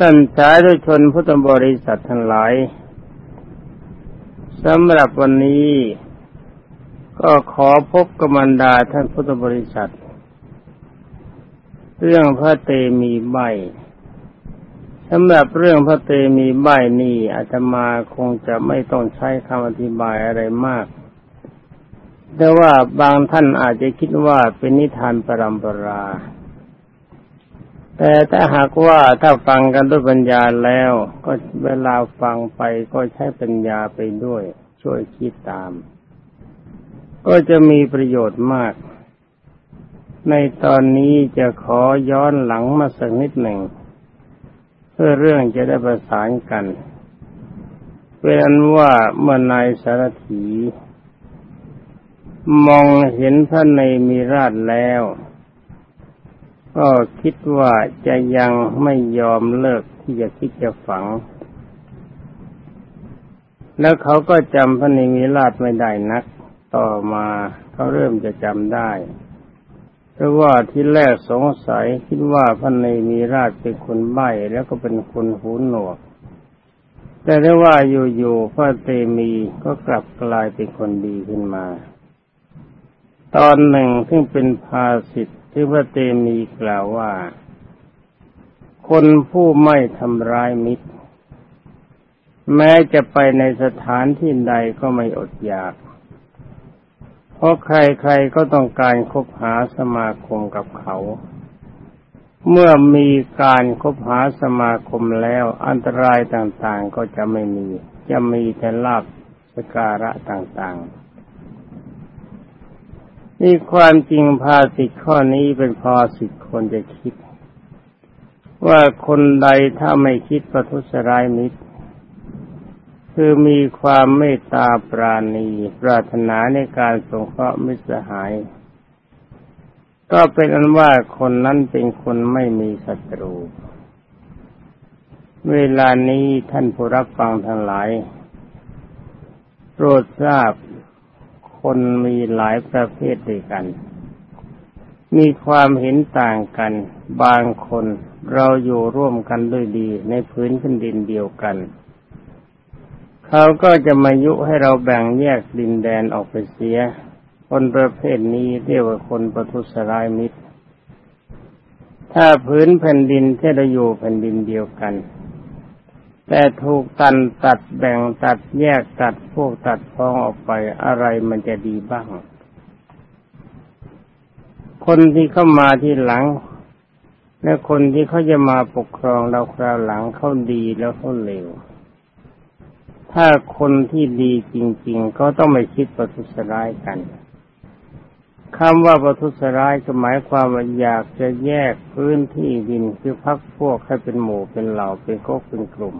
ท่านสาธุชนพุทธบริษัททั้งหลายสำหรับวันนี้ก็ขอพบกมันดาท่านพุทธบริษัท เรื่องพระเตมีใบสำหรับเรื่องพระเตมีใบนี่อาตมาคงจะไม่ต้องใช้คำอธิบายอะไรมาก แต่ว่าบางท่านอาจจะคิดว่าเป็นนิทานปรำปรา แต่ถ้าหากว่าถ้าฟังกันด้วยปัญญาแล้ว ก็เวลาฟังไปก็ใช้ปัญญาไปด้วย ช่วยคิดตาม ก็จะมีประโยชน์มาก ในตอนนี้จะขอย้อนหลังมาสักนิดหนึ่ง เพื่อเรื่องจะได้ประสานกันเป็นอันว่าเมื่อนายสารถี มองเห็นพระในมีราชแล้ว ก็คิดว่าจะยังไม่ยอมเลิกที่จะคิดจะฝัง แล้วเขาก็จำพระนิมิราชไม่ได้นัก ต่อมาเขาเริ่มจะจำได้เพราะว่าที่แรกสงสัยคิดว่าพระนิมิราชเป็นคนใบ้แล้วก็เป็นคนหูหนวก แต่ได้ว่าอยู่ๆพระเตมีก็กลับกลายเป็นคนดีขึ้นมา ตอนหนึ่งซึ่งเป็นภาสิทธ ที่พระเตมีกล่าวว่า คนผู้ไม่ทำร้ายมิตร แม้จะไปในสถานที่ใดก็ไม่อดอยาก เพราะใครๆก็ต้องการคบหาสมาคมกับเขา เมื่อมีการคบหาสมาคมแล้วอันตรายต่างๆก็จะไม่มี จะมีแต่ลาบสการะต่างๆ นี่ความจริงภาสิทธิข้อนี้เป็นภาสิทธิคนจะคิด ว่าคนใดถ้าไม่คิดประทุษร้ายมิตร คือมีความเมตตาปราณีปรารถนาในการสงเคราะห์มิตรสหาย ก็เป็นอันว่าคนนั้นเป็นคนไม่มีศัตรู เวลานี้ท่านผู้รับฟังทั้งหลายโปรดทราบ คนมีหลายประเภทด้วยกัน มีความเห็นต่างกัน บางคนเราอยู่ร่วมกันด้วยดี ในพื้นแผ่นดินเดียวกัน เขาก็จะมายุให้เราแบ่งแยกดินแดนออกไปเสีย คนประเภทนี้เรียกว่าคนประทุษร้ายมิตร ถ้าพื้นแผ่นดินที่เราอยู่แผ่นดินเดียวกัน แต่ถูกตันตัดแบ่งตัดแยกตัดพวกตัดพ้องออกไปอะไรมันจะดีบ้าง คนที่เข้ามาที่หลัง และคนที่เขาจะมาปกครองเราคราวหลังเขาดีแล้วเขาเลวถ้าคนที่ดีจริง ๆ ก็ต้องไม่คิดประทุษร้ายกันคำว่าประทุษร้ายก็หมายความว่าอยากจะแยกพื้นที่ดินคือพักพวกให้เป็นหมู่เป็นเหล่าเป็นก๊กเป็นกลุ่ม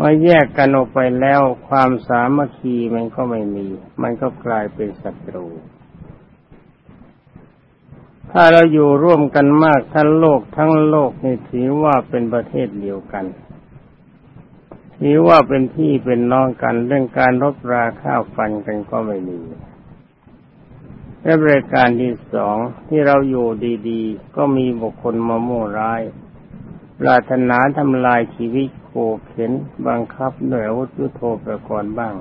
มาแยกกันออกไปแล้วความสามัคคีมันก็ไม่มี มันก็กลายเป็นศัตรู ถ้าเราอยู่ร่วมกันมากทั้งโลกทั้งโลกนี่ถือว่าเป็นประเทศเดียวกันถือว่าเป็นพี่เป็นน้องกันเรื่องการรบราข้าวฟันกันก็ไม่มีและบริการที่สองที่เราอยู่ดี ๆ ก็มีบุคคลมาโม่ร้ายปรารถนาทำลายชีวิต ขเข็นบังคับหน่วยอาวุธยุโทโธประกรณ์บ้าง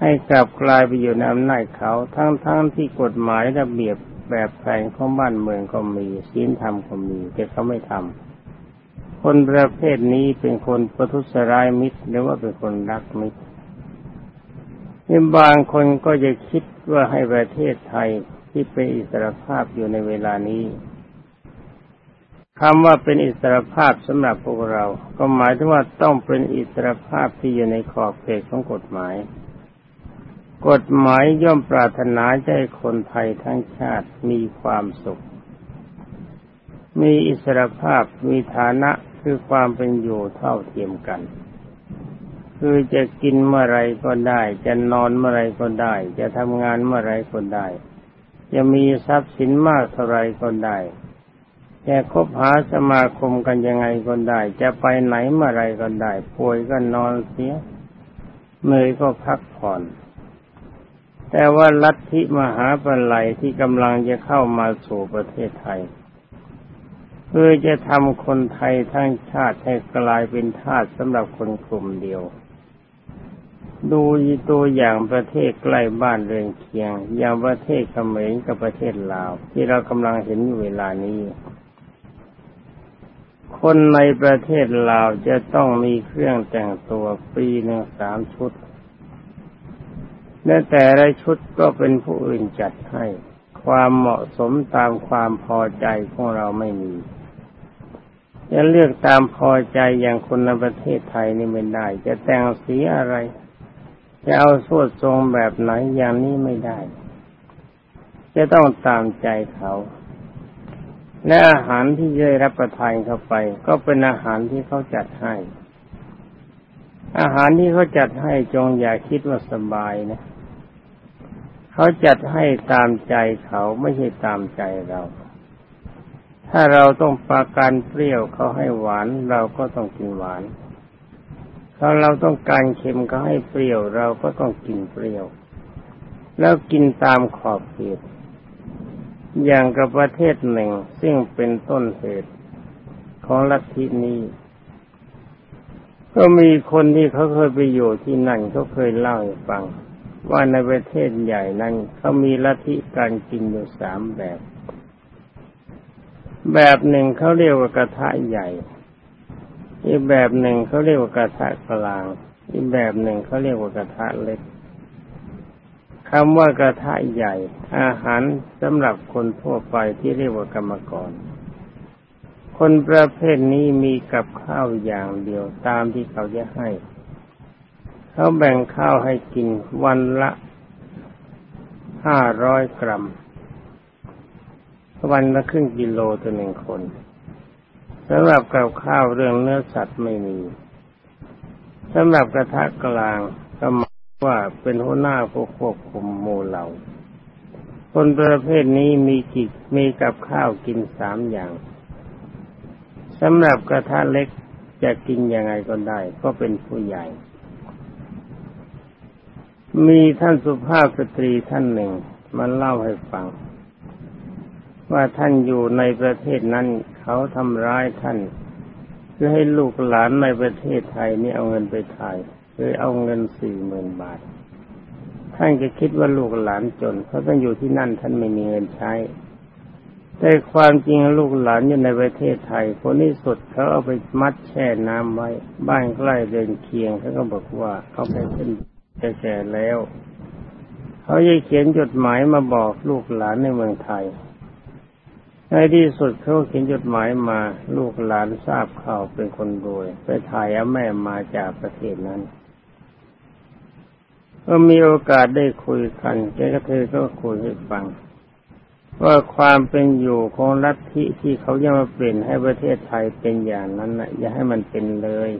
ให้กลับกลายไปอยู่ในอำนาจเขาทั้งๆทที่กฎหมายระเบียบแบบแผนของบ้านเมืองก็มีศีลธรรมก็มีแต่เขาไม่ทำคนประเภทนี้เป็นคนประทุษร้ายมิตรหรือว่าเป็นคนรักมิตรนี่บางคนก็จะคิดว่าให้ประเทศไทยที่เป็นอิสรภาพอยู่ในเวลานี้ คำว่าเป็นอิสรภาพสำหรับพวกเรา ก็หมายถึงว่าต้องเป็นอิสรภาพที่อยู่ในขอบเขตของกฎหมาย กฎหมายย่อมปรารถนาให้คนไทยทั้งชาติมีความสุข มีอิสรภาพมีฐานะคือความเป็นอยู่เท่าเทียมกัน คือจะกินเมื่อไรก็ได้ จะนอนเมื่อไรก็ได้ จะทำงานเมื่อไรก็ได้ จะมีทรัพย์สินมากเท่าไรก็ได้ จะคบหาสมาคมกันยังไงก็ได้ จะไปไหนเมื่อไรก็ได้ ป่วยก็นอนเสียเมื่อยก็พักผ่อน แต่ว่าลัทธิมหาปลัยที่กำลังจะเข้ามาสู่ประเทศไทย เพื่อจะทำคนไทยทั้งชาติให้กลายเป็นทาสสำหรับคนกลุ่มเดียว ดูตัวอย่างประเทศใกล้บ้านเรือนเคียง อย่างประเทศเขมรกับประเทศลาว ที่เรากำลังเห็นอยู่เวลานี้ คนในประเทศลาวจะต้องมีเครื่องแต่งตัวปีหนึ่งสามชุด และแต่ละชุดก็เป็นผู้อื่นจัดให้ ความเหมาะสมตามความพอใจของเราไม่มีจะเลือกตามพอใจอย่างคนในประเทศไทยนี่ไม่ได้ จะแต่งสีอะไร จะเอาสวดทรงแบบไหนอย่างนี้ไม่ได้ จะต้องตามใจเขา และอาหารที่ได้รับประทานเข้าไป ก็เป็นอาหารที่เขาจัดให้ อาหารที่เขาจัดให้จงอย่าคิดว่าสบายนะ เขาจัดให้ตามใจเขาไม่ใช่ตามใจเรา ถ้าเราต้องปาการเปรี้ยวเขาให้หวานเราก็ต้องกินหวานถ้าเราต้องการเค็มเขาให้เปรี้ยวเราก็ต้องกินเปรี้ยว แล้วกินตามขอบเขต อย่างกับประเทศหนึ่ง ซึ่งเป็นต้นเหตุของลัทธินี้ ก็มีคนที่เขาเคยไปอยู่ที่นั่นเขาเคยเล่าให้ฟัง ว่าในประเทศใหญ่นั้นเขามีลัทธิการกินอยู่สามแบบ แบบหนึ่งเขาเรียกว่ากระทะใหญ่อีกแบบหนึ่งเขาเรียกว่ากระทะกลาง อีกแบบหนึ่งเขาเรียกว่ากระทะเล็ก คำว่ากระทะใหญ่ อาหารสำหรับคนทั่วไปที่เรียกว่ากรรมกร คนประเภทนี้มีกับข้าวอย่างเดียวตามที่เขาจะให้ เขาแบ่งข้าวให้กินวันละห้าร้อยกรัม วันละครึ่งกิโลต่อหนึ่งคนสำหรับกับข้าวเรื่องเนื้อสัตว์ไม่มีสำหรับกระทะกลางก็หม ว่าเป็นหัวหน้าผู้ควบคุมหมู่เหล่า คนประเภทนี้มีกิจมีกับข้าวกินสามอย่างสำหรับกระทะเล็กจะกินยังไงก็ได้ ก็เป็นผู้ใหญ่ มีท่านสุภาพสตรีท่านหนึ่งมาเล่าให้ฟัง ว่าท่านอยู่ในประเทศนั้น เขาทำร้ายท่านเพื่อให้ลูกหลานในประเทศไทยนี่เอาเงินไปถ่าย คือเอาเงินสี่หมื่นบาท ท่านก็คิดว่าลูกหลานจน เพราะท่านอยู่ที่นั่นท่านไม่มีเงินใช้ แต่ความจริงลูกหลานอยู่ในประเทศไทยคนนี้สุดเขาเอาไปมัดแช่น้ำไว้ บ้านใกล้เดินเคียงเขาก็บอกว่าเขาไปขึ้นแก่แล้วเขาจะเขียนจดหมายมาบอกลูกหลานในเมืองไทย ในที่สุดเขาเขียนจดหมายมาลูกหลานทราบข่าวเป็นคนรวย ไปถ่ายเอาแม่มาจากประเทศนั้น ก็มีโอกาสได้คุยกันแกก็เธอก็คุยให้ฟัง ว่าความเป็นอยู่ของลัทธิที่เขาจะมาเปลี่ยนให้ประเทศไทยเป็นอย่างนั้นนะอย่าให้มันเป็นเลย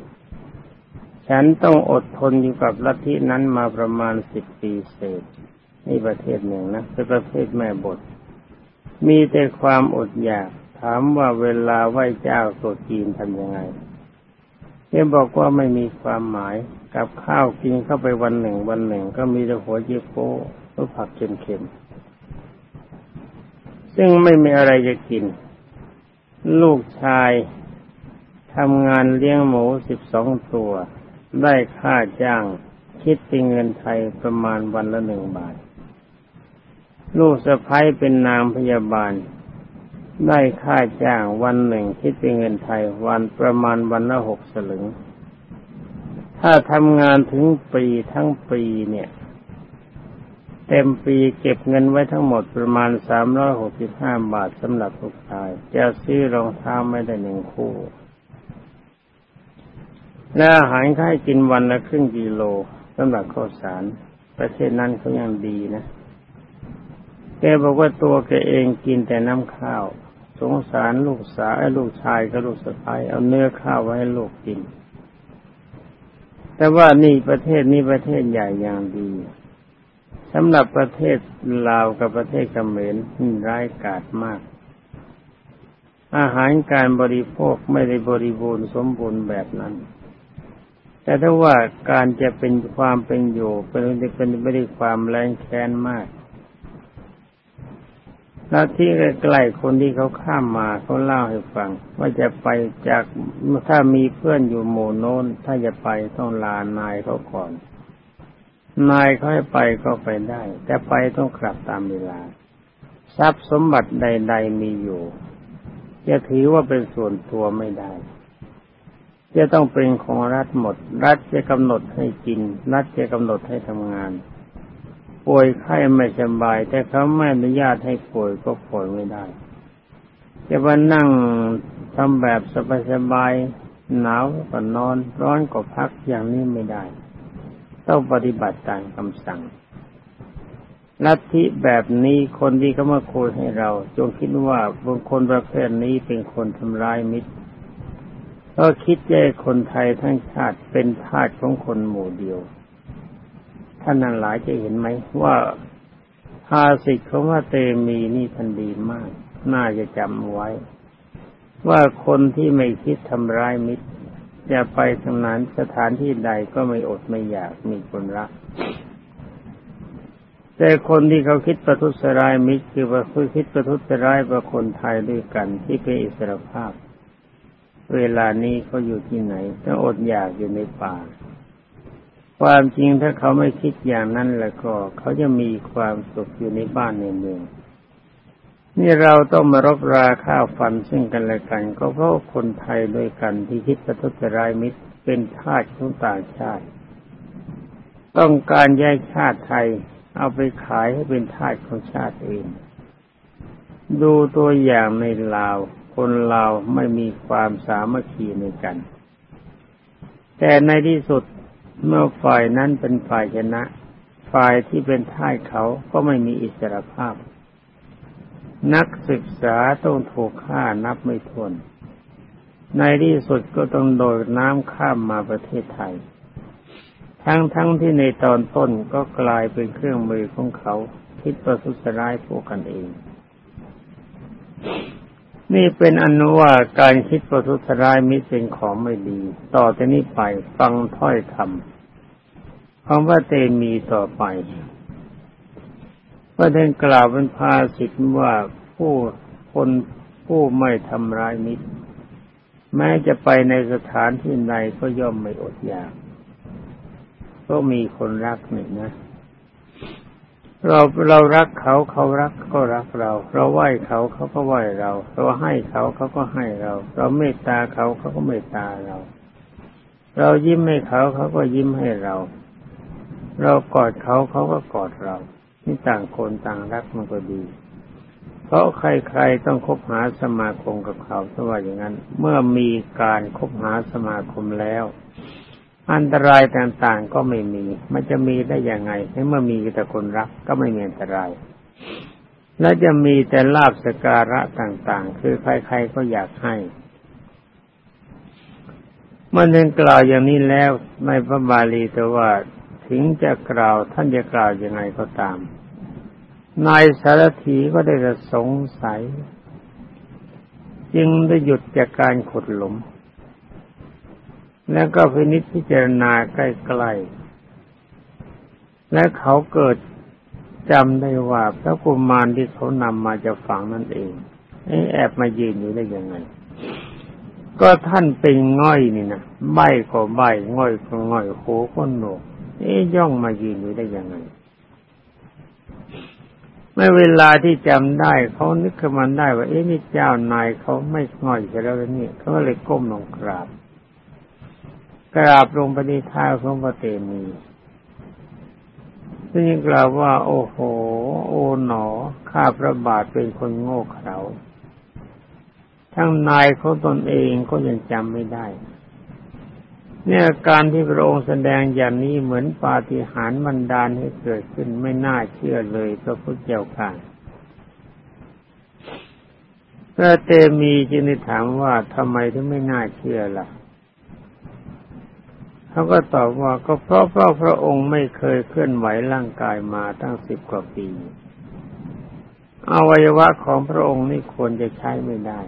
ฉันต้องอดทนอยู่กับลัทธินั้นมาประมาณสิบปีเศษนี่ประเทศหนึ่งนะเป็นประเทศแม่บท มีแต่ความอดอยาก ถามว่าเวลาไหว้เจ้าตัวจีนทำยังไง เี่บอกว่าไม่มีความหมาย กับข้าวกินเข้าไปวันหนึ่ง วันหนึ่ง ก็มีแต่หัวเจี๊ยโป้หรือผักเค็มๆ ซึ่งไม่มีอะไรจะกิน ลูกชายทำงานเลี้ยงหมูสิบสองตัว ได้ค่าจ้าง คิดเป็นเงินไทยประมาณวันละหนึ่งบาท ลูกสะพ้ายเป็นนางพยาบาล ได้ค่าจ้างวันหนึ่งคิดเป็นเงินไทยวันประมาณวันละหกสลึง ถ้าทำงานถึงปีทั้งปีเนี่ย เต็มปีเก็บเงินไว้ทั้งหมดประมาณสามร้อยหกสิบห้าบาทสำหรับลูกชาย จะซื้อรองเท้าไม่ได้หนึ่งคู่ และอาหารค่ายกินวันละครึ่งกิโลสำหรับข้าวสาร ประเทศนั้นเขายังดีนะแกบอกว่าตัวแกเองกินแต่น้ำข้าว สงสารลูกสาวลูกชายกับลูกสะใภ้เอาเนื้อข้าวไว้ให้ลูกกิน แต่ว่านี่ประเทศนี้ประเทศใหญ่อย่างดีสำหรับประเทศลาวกับประเทศเขมรร้ายกาจมาก อาหารการบริโภคไม่ได้บริบูรณ์สมบูรณ์แบบนั้น แต่ถ้าว่าการจะเป็นความเป็นอยู่เป็นเป็นไม่ได้ความแรงแค้นมาก แล้วที่ใกล้ๆคนที่เขาข้ามมาเขาเล่าให้ฟัง ว่าจะไปจากถ้ามีเพื่อนอยู่หมู่โน้น ถ้าจะไปต้องลานายเขาก่อน นายเขาให้ไปก็ไปได้ แต่ไปต้องกลับตามเวลา ทรัพย์สมบัติใด ๆมีอยู่ จะถือว่าเป็นส่วนตัวไม่ได้ จะต้องเป็นของรัฐหมด รัฐจะกำหนดให้กิน รัฐจะกำหนดให้ทำงาน ป่วยไข้ไม่สบาย แต่เขาไม่อนุญาตให้ป่วยก็ป่วยไม่ได้จะมานั่งทำแบบสบายๆหนาวก็นอน ร้อนก็พักอย่างนี้ไม่ได้ ต้องปฏิบัติตามคำสั่งลัทธิแบบนี้คนที่เขามาคุยให้เรา จงคิดว่าบุคคลประเภทนี้เป็นคนทำร้ายมิตรก็คิดแย่คนไทยทั้งชาติเป็นทาสของคนหมู่เดียว ท่านนั้นหลายจะเห็นไหมว่าภาสิทของว่าเตมีนี่ทันดีมาก น่าจะจำไว้ ว่าคนที่ไม่คิดทำร้ายมิตรจะไปทางนั้นสถานที่ใดก็ไม่อดไม่อยากมีคนรัก แต่คนที่เขาคิดประทุษร้ายมิตรคือว่าคุคิดประทุษร้ายประคนไทยด้วยกันที่เป็นอิสรภาพ เวลานี้เขาอยู่ที่ไหนต้องอดอยากอยู่ในป่า ความจริงถ้าเขาไม่คิดอย่างนั้นแล้วก็ เขาจะมีความสุขอยู่ในบ้านในเมืองนี่เราต้องมารบราข้าวฟันซึ่งกันและกัน ก็เพราะคนไทยด้วยกันที่คิดประทุษร้ายมิตรเป็นทาสของต่างชาติ ต้องการย้ายชาติไทยเอาไปขายให้เป็นทาสของชาติอื่นดูตัวอย่างในลาว คนลาวไม่มีความสามัคคีในกัน แต่ในที่สุด เมื่อฝ่ายนั้นเป็นฝ่ายชนะ ฝ่ายที่เป็นท่ายเขาก็ไม่มีอิสรภาพ นักศึกษาต้องถูกฆ่านับไม่ถ้วน ในที่สุดก็ต้องโดดน้ำข้ามมาประเทศไทย ทั้งทั้งที่ในตอนต้นก็กลายเป็นเครื่องมือของเขาคิดประทุษร้ายพวกกันเอง นี่เป็นอนุว่าการคิดประทุษร้ายมิเป็นของไม่ดี ต่อจากนี้ไปฟังถ้อยคำคำว่าเตมีต่อไปพระเทนกล่าวเป็นภาสิทธว่าผู้คนผู้ไม่ทำร้ายมิตร แม้จะไปในสถานที่ใดก็ย่อมไม่อดอยาก ก็มีคนรักหนึ่งนะ เราเรารักเขาเขารักก็รักเรา เราไหว้เขาเขาก็ไหว้เรา เราให้เขาเขาก็ให้เรา เราเมตตาเขาเขาก็เมตตาเรา เรายิ้มให้เขาเขาก็ยิ้มให้เรา เรากอดเขาเขาก็กอดเรานี่ต่างคนต่างรักมันก็ดี เพราะใครๆต้องคบหาสมาคมกับเขาถ้าว่าอย่างนั้น เมื่อมีการคบหาสมาคมแล้ว อันตรายต่างๆก็ไม่มี มันจะมีได้ยังไงเมื่อมีแต่คนรักก็ไม่มีอันตราย และจะมีแต่ลาบสการะต่างๆ คือใครๆก็อยากให้เมื่อนึงกล่าวอย่างนี้แล้วในพระบาลีแต่ว่าถึงจะกล่าวท่านจะกล่าวยังไงก็ตาม นายสารถีก็ได้สงสัย จึงได้หยุดจากการขุดหลุม แล้วก็พินิจพิจารณาใกล้ๆ และเขาเกิดจำได้ว่าพระกุมารที่เขานำมาจะฝังนั่นเองไอ้แอบมายืนอยู่ได้ยังไง ก็ท่านเป็นง่อยนี่นะใบก็ใบง่อยก็ง่อยโหก็โหนกเอ๊ย่องมายืนอยู่ได้ยังไงเมื่อเวลาที่จำได้เขานึกขึ้นมาได้ว่าเอ๊ะนี่เจ้านายเขาไม่ง่อยแล้วนี่เขาเลยก้มลงกราบ กราบลงปในเท้าของพระเตมีซึ่งกล่าวว่า โอ้โห โอ๋หนอ ข้าพระบาทเป็นคนโง่เขลาทั้งนายเขาตนเองก็ยังจำไม่ได้ เนี่ยการที่พระองค์แสดงอย่างนี้เหมือนปาฏิหาริย์มันดาลให้เกิดขึ้นไม่น่าเชื่อเลยพระพุทธเจ้าค่ะพระเตมีจึงได้ถามว่าทำไมถึงไม่น่าเชื่อล่ะ เขาก็ตอบว่าก็เพราะพระพระองค์ไม่เคยเคลื่อนไหวร่างกายมาตั้งสิบกว่าปี อวัยวะของพระองค์นี่ควรจะใช้ไม่ได้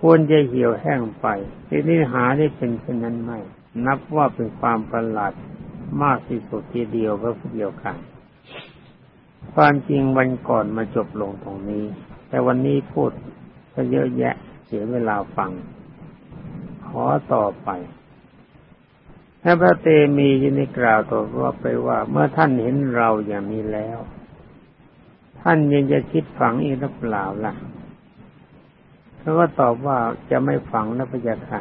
ควรจะเหี่ยวแห้งไปที่นี่หาได้เป็นเช่นนั้นไม่ นับว่าเป็นความประหลาดมากที่สุดทีเดียวพระพุทธเจ้าค่ะความจริงวันก่อนมาจบลงตรงนี้ แต่วันนี้พูดก็เยอะแยะเสียเวลาฟัง ขอต่อไป พระเตมียินกล่าวต่อว่าไปว่า เมื่อท่านเห็นเราอย่างนี้แล้ว ท่านยังจะคิดฝังอีกหรือเปล่าล่ะเขาก็ตอบว่าจะไม่ฝังนะพระยาค่ะ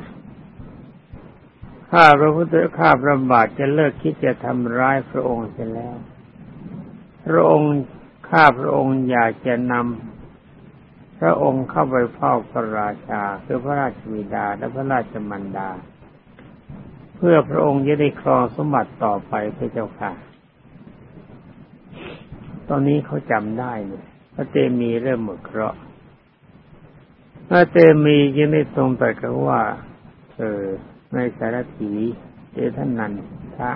ข้าพระพุทธข้าพระบาทจะเลิกคิดจะทำร้ายพระองค์เสียแล้ว พระองค์ข้าพระองค์อยากจะนำพระองค์เข้าไปเฝ้าพระราชาคือพระราชบิดาและพระราชมันดา พื่อพระองค์จะได้ครองสมบัติต่อไปพระเจ้าค่ะ ตอนนี้เขาจำได้เนี่ยพระเตมีเริ่มหมดเคราะห์พระเตมียังได้ทรงตรัสกับว่า เออในสารถีเจท่านนันทะ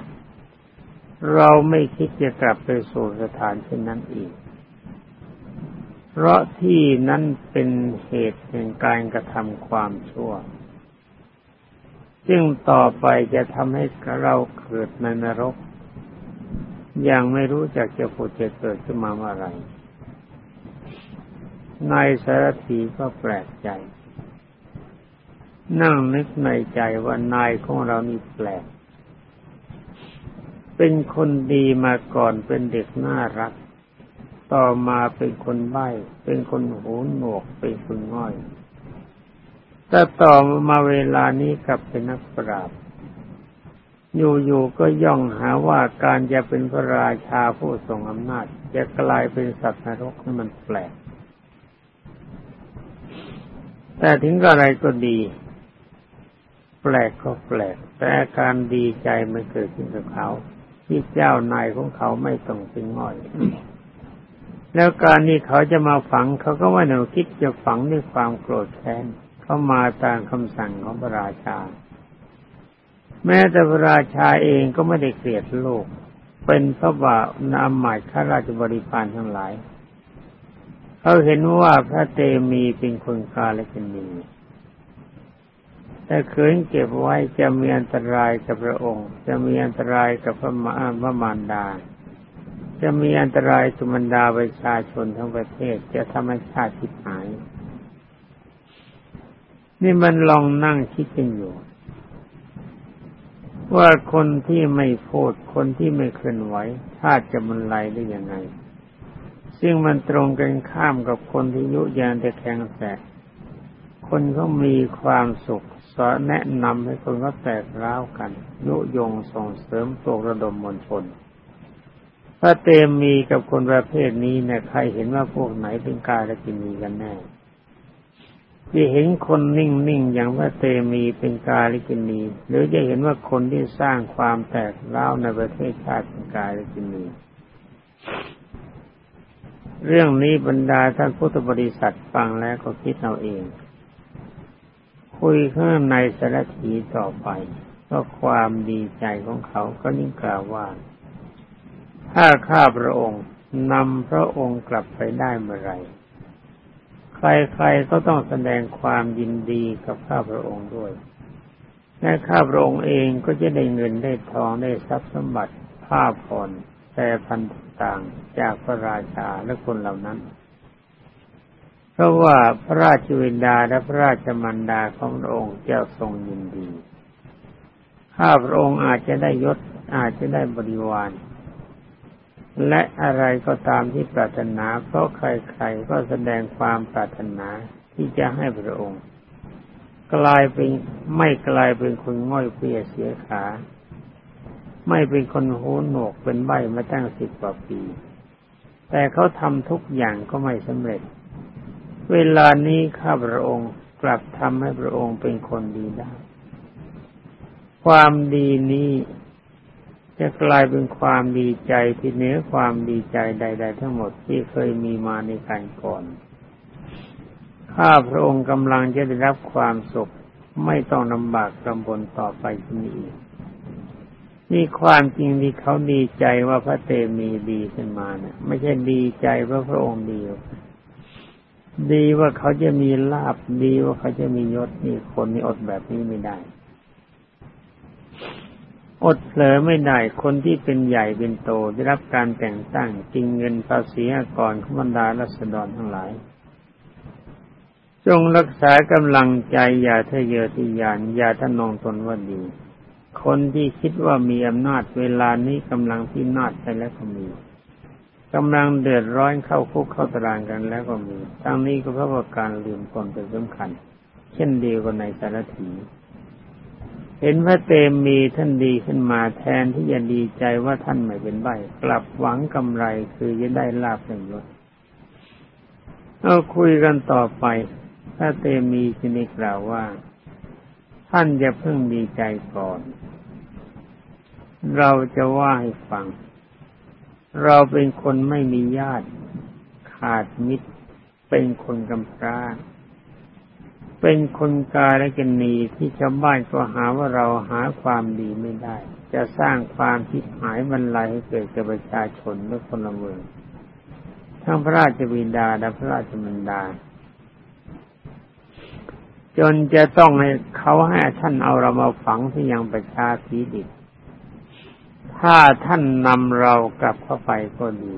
เราไม่คิดจะกลับไปสู่สถานเช่นนั้นอีก เพราะที่นั้นเป็นเหตุแห่งการกระทำความชั่ว ซึ่งต่อไปจะทำให้เราเกิดในนรกอย่างไม่รู้จักจะผุดจะเกิดขึ้นมาเมื่อไรนายสารถีก็แปลกใจ นั่งนึกในใจว่านายของเรานี่แปลก เป็นคนดีมาก่อนเป็นเด็กน่ารัก ต่อมาเป็นคนใบ้ เป็นคนหูหนวก เป็นคนง่อย แต่ต่อมาเวลานี้กลับเป็นนักปราบอยู่ๆก็ย่องหาว่าการจะเป็นพระราชาผู้ทรงอำนาจ จะกลายเป็นสัตว์นรกนี่มันแปลก แต่ถึงอะไรก็ดี แปลกก็แปลก แต่การดีใจมันเกิดขึ้นกับเขา ที่เจ้านายของเขาไม่ต้องเป็นง่อย แล้วการนี้เขาจะมาฝังเขาก็ว่าหนูคิดจะฝังด้วยความโกรธแค้น เขามาตามคำสั่งของพระราชา แม้แต่พระราชาเองก็ไม่ได้เกลียดโลก เป็นพระบาทนามหมายข้าราชบริพารทั้งหลาย เขาเห็นว่าพระเตมีเป็นคนกาและเป็นดีถ้าขืนเก็บไว้จะมีอันตรายกับพระองค์ จะมีอันตรายกับพระมาพระมารดา จะมีอันตรายกับบรรดาประชาชนทั้งประเทศจะทำให้ชาติทิหาย นี่มันลองนั่งคิดกันอยู่ ว่าคนที่ไม่พูดคนที่ไม่เคลื่อนไหวชาติจะบรรลัยได้ยังไง ซึ่งมันตรงกันข้ามกับคนที่ยุยานแต่แข็งแสคนเขามีความสุขสอนแนะนำให้คนก็แตกร้าวกัน ยุยงส่งเสริมตกระดมมวลชนพระเตมีกับคนประเภทนี้เนี่ยใครเห็นว่าพวกไหนเป็นกาลกินีกันแน่ ที่เห็นคนนิ่งๆอย่างพระเตมีเป็นกาลิกินี หรือจะเห็นว่าคนที่สร้างความแตกร้าในประเทศชาติเป็นกาลิกินี เรื่องนี้บรรดาท่านพุทธบริษัทฟังแล้วก็คิดเอาเอง คุยข้างในสารถีต่อไปก็ความดีใจของเขาก็นิ่งกล่าวว่า ถ้าข้าพระองค์นำพระองค์กลับไปได้เมื่อไร ใครๆก็ต้องแสดงความยินดีกับข้าพระองค์ด้วยและข้าพระองค์เองก็จะได้เงินได้ทองได้ทรัพย์สมบัติผ้าผ่อนแต่พันต่างจากพระราชาและคนเหล่านั้น เพราะว่าพระราชวินดาและพระราชมันดาของพระองค์จะทรงยินดี ข้าพระองค์อาจจะได้ยศอาจจะได้บริวาร และอะไรก็ตามที่ปรารถนา เพราะใครๆก็แสดงความปรารถนาที่จะให้พระองค์ กลายเป็นไม่กลายเป็นคนง่อยเปียเสียขา ไม่เป็นคนหูหนวกเป็นใบมาตั้งสิบกว่าปี แต่เขาทำทุกอย่างก็ไม่สำเร็จ เวลานี้ข้าพระองค์กลับทำให้พระองค์เป็นคนดีได้ ความดีนี้ จะกลายเป็นความดีใจที่เหนือความดีใจใด ๆ ทั้งหมดที่เคยมีมาในการก่อน ข้าพระองค์กำลังจะได้รับความสุขไม่ต้องลำบากลำบนต่อไปที่นี้นี่ความจริงที่เขาดีใจว่าพระเตมีดีขึ้นมาเนะี่ยไม่ใช่ดีใจเพราะพระองค์ดีดีว่าเขาจะมีลาบดีว่าเขาจะมียศนี่คนนี่อดแบบนี้ไม่ได้ อดเผลอไม่ได้คนที่เป็นใหญ่เป็นโตได้รับการแต่งตั้งจริงเงินภาษีก่อนขบรรดารัษฎรทั้งหลาย จงรักษากำลังใจอย่าทะเยอทะยานอย่าทะนองตนว่าดี คนที่คิดว่ามีอำนาจเวลานี้กำลังพินาศไปแล้วก็มีกำลังเดือดร้อนเข้าคุกเข้าตารางกันแล้วก็มีทั้งนี้ก็เพราะว่าการลืมคนเป็นสำคัญ เช่นเดียวกับในสารถี เห็นพระเตมีท่านดีขึ้นมาแทนที่จะดีใจว่าท่านไม่เป็นใบกลับหวังกำไรคือจะได้ลาบเป็นยศเราคุยกันต่อไป พระเตมีจึงได้กล่าวว่า ท่านจะเพิ่งดีใจก่อน เราจะว่าให้ฟัง เราเป็นคนไม่มีญาติ ขาดมิตร เป็นคนกำพร้า เป็นคนกาและกันนีที่ชาวบ้านก็หาว่าเราหาความดีไม่ได้ จะสร้างความทิพหายบรรลัยให้เกิดกับประชาชนและคนละเมืองทั้งพระราชบิดาและพระราชมันดา จนจะต้องให้เขาให้ท่านเอาเรามาฝังที่ยังประชาธิดิบถ้าท่านนำเรากลับเข้าไปก็ดี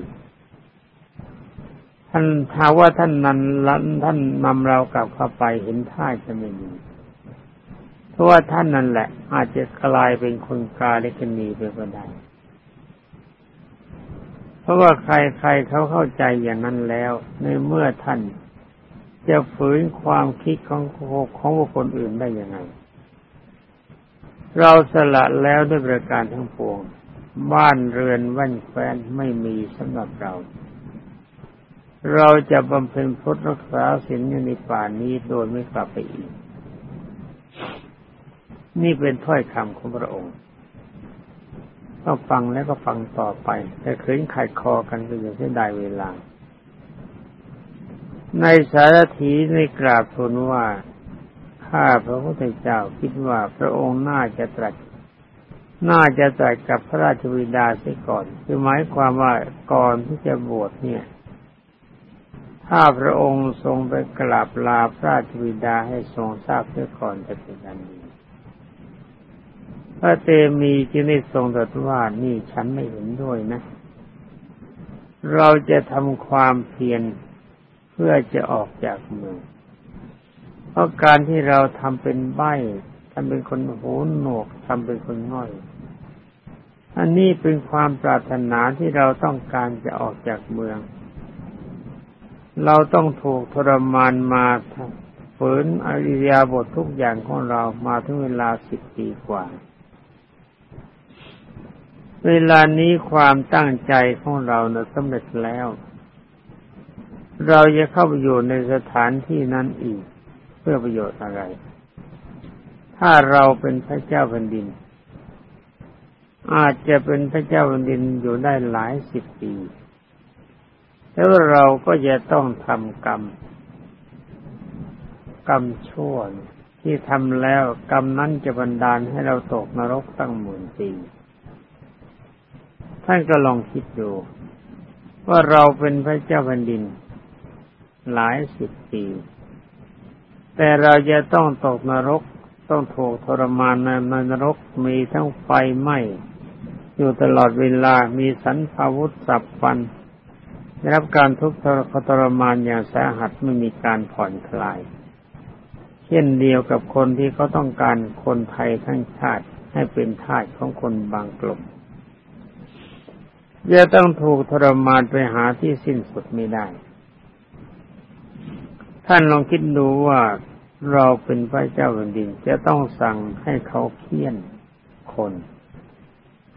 ท่านถ้าว่าท่านนั้นลันท่านนำเรากลับเข้าไปเห็นท่าจะไม่ดีเพราะว่าท่านนั่นแหละ อาจจะกลายเป็นคนกาเล็กนีไปก็ได้ เพราะว่าใครๆเขาเข้าใจอย่างนั้นแล้ว ในเมื่อท่านจะฝืนความคิดของของบุคคลอื่นได้ยังไง เราสละแล้วด้วยประการทั้งปวง บ้านเรือนแว่นแฟนไม่มีสำหรับเรา เราจะบำเพ็ญพุทธรักษาศีลในป่านี้โดยไม่กลับไปอีก นี่เป็นถ้อยคำของพระองค์ก็ฟังแล้วก็ฟังต่อไป แต่เคืนขัดคอกันก็ยังเสียดายเวลา ในสารถีในกราบทูลว่าข้าพระพุทธเจ้าคิดว่าพระองค์น่าจะตรัส น่าจะตรัสกับพระราชวิดาเสียก่อน คือหมายความว่าก่อนที่จะบวชเนี่ย ถ้าพระองค์ทรงไปกราบลาพระราชวิดาให้ทรงทราบเสียก่อนจะเป็นการดี พระเตมีจึงได้ทรงตรัสว่านี่ฉันไม่เห็นด้วยนะ เราจะทำความเพียรเพื่อจะออกจากเมือง เพราะการที่เราทำเป็นใบ้ทำเป็นคนหูหนวกทำเป็นคนง่อยอันนี้เป็นความปรารถนาที่เราต้องการจะออกจากเมือง เราต้องถูกทรมานมาฝืนอริยาบททุกอย่างของเรามาถึงเวลาสิบปีกว่า เวลานี้ความตั้งใจของเราเนะสำเร็จแล้ว เราจะเข้าไปอยู่ในสถานที่นั้นอีก เพื่อประโยชน์อะไร ถ้าเราเป็นพระเจ้าแผ่นดิน อาจจะเป็นพระเจ้าแผ่นดินอยู่ได้หลายสิบปี แล้วเราก็จะต้องทำกรรม กรรมชั่วที่ทำแล้วกรรมนั้นจะบันดาลให้เราตกนรกตั้งหมื่นปีท่านก็ลองคิดดู ว่าเราเป็นพระเจ้าแผ่นดิน หลายสิบปี แต่เราจะต้องตกนรกต้องถูกทรมานในนรกมีทั้งไฟไหม้อยู่ตลอดเวลามีสันพาวุธสับฟัน ได้รับการทุกข์ทรมานอย่างสาหัสไม่มีการผ่อนคลาย เช่นเดียวกับคนที่เขาต้องการคนไทยทั้งชาติให้เป็นทาสของคนบางกลุ่มจะต้องถูกทรมานไปหาที่สิ้นสุดไม่ได้ ท่านลองคิดดูว่าเราเป็นพระเจ้าแผ่นดิน จะต้องสั่งให้เขาเคี่ยนคน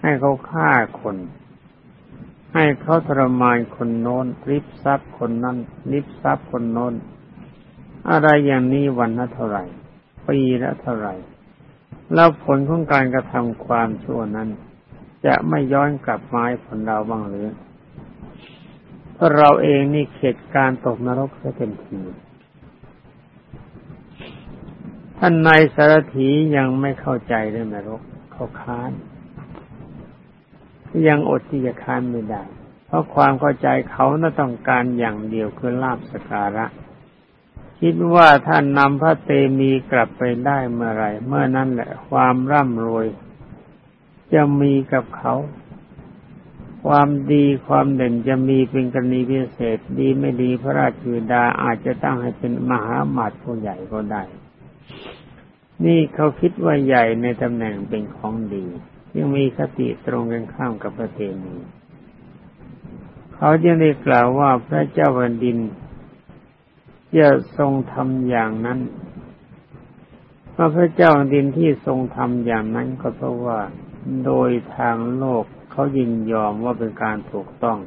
ให้เขาฆ่าคน ให้เขาทรมานคนโน้นริบทรัพย์คนนั้นริบทรัพย์คนโน้น อะไรอย่างนี้วันละเท่าไหร่ปีละเท่าไหร่ แล้วผลของการกระทำความชั่วนั้น จะไม่ย้อนกลับมาให้ผลเราบ้างหรือเพราะเราเองนี่เขตการตกนรกจะเต็มทีท่านนายสารถียังไม่เข้าใจเรื่องนรกเขาค้าน ยังอดที่จะค้านไม่ได้ เพราะความเข้าใจเขาน่าต้องการอย่างเดียวคือลาบสการะ คิดว่าท่านนำพระเตมีกลับไปได้เมื่อไรเมื่อนั้นแหละความร่ำรวย จะมีกับเขา ความดีความเด่นจะมีเป็นกรณีพิเศษ ดีไม่ดีพระราชบิดาอาจจะตั้งให้เป็นมหาหมาตผู้ใหญ่ก็ได้ นี่เขาคิดว่าใหญ่ในตำแหน่งเป็นของดี ยังมีคติตรงกันข้ามกับพระเทมีเขาจึงได้กล่าวว่าพระเจ้าแผ่นดินจะทรงทำอย่างนั้นพระพระเจ้าแผ่นดินที่ทรงทำอย่างนั้นก็เพราะว่าโดยทางโลกเขายินยอมว่าเป็นการถูกต้อง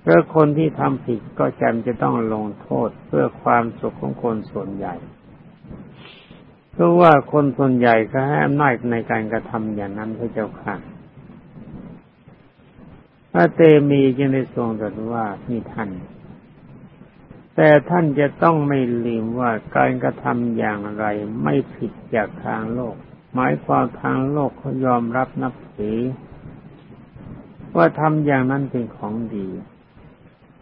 เพื่อคนที่ทำผิดก็จำจะต้องลงโทษเพื่อความสุขของคนส่วนใหญ่ เพราะว่าคนส่วนใหญ่ก็ให้อำนาจในการกระทำอย่างนั้นพระเจ้าค่ะพระเตมีจึงได้ทรงตรัสว่านี่ท่าน แต่ท่านจะต้องไม่ลืมว่าการกระทำอย่างไรไม่ผิดจากทางโลก หมายความทางโลกเขายอมรับนับถือว่าทำอย่างนั้นเป็นของดี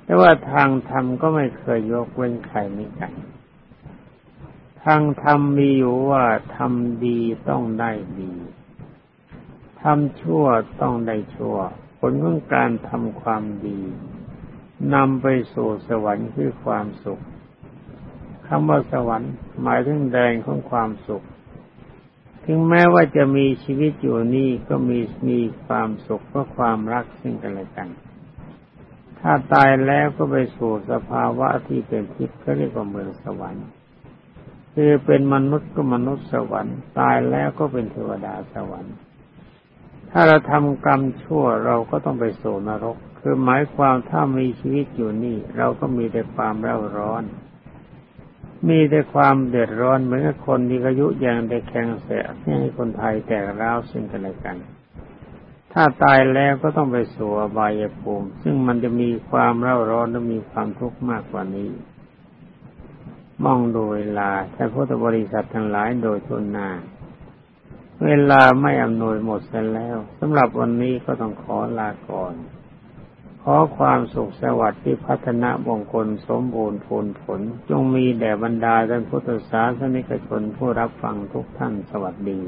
แต่ว่าทางธรรมก็ไม่เคยยกเว้นใครไม่กัน ทางธรรมมีอยู่ว่าทำดีต้องได้ดีทำชั่วต้องได้ชั่ว ผลของการทำความดีนำไปสู่สวรรค์คือความสุขคำว่าสวรรค์หมายถึงแดนของความสุข ถึงแม้ว่าจะมีชีวิตอยู่นี่ก็มีมีความสุขเพราะความรักซึ่งกันและกัน ถ้าตายแล้วก็ไปสู่สภาวะที่เป็นทิพย์ก็เรียกว่าเมืองสวรรค์ คือเป็นมนุษย์ก็มนุษย์สวรรค์ ตายแล้วก็เป็นเทวดาสวรรค์ ถ้าเราทำกรรมชั่วเราก็ต้องไปสู่นรก คือหมายความถ้ามีชีวิตอยู่นี่ เราก็มีแต่ความเร่าร้อน มีแต่ความเดือดร้อนเหมือนกับคนที่อายุยังได้แข็งเสียให้คนไทยแตกร้าวซึ่งกันและกันถ้าตายแล้วก็ต้องไปสู่อบายภูมิ ซึ่งมันจะมีความเร่าร้อนและมีความทุกข์มากกว่านี้ มองดูเวลาแต่พุทธบริษัททั้งหลายโดยทุนนาเวลาไม่อำนวยหมดเสียแล้วสำหรับวันนี้ก็ต้องขอลาก่อน ขอความสุขสวัสดิ์ที่พัฒนามงคลสมบูรณ์ผลผล จงมีแด่บรรดาท่านพุทธศาสนิกชนผู้รับฟังทุกท่านสวัสดี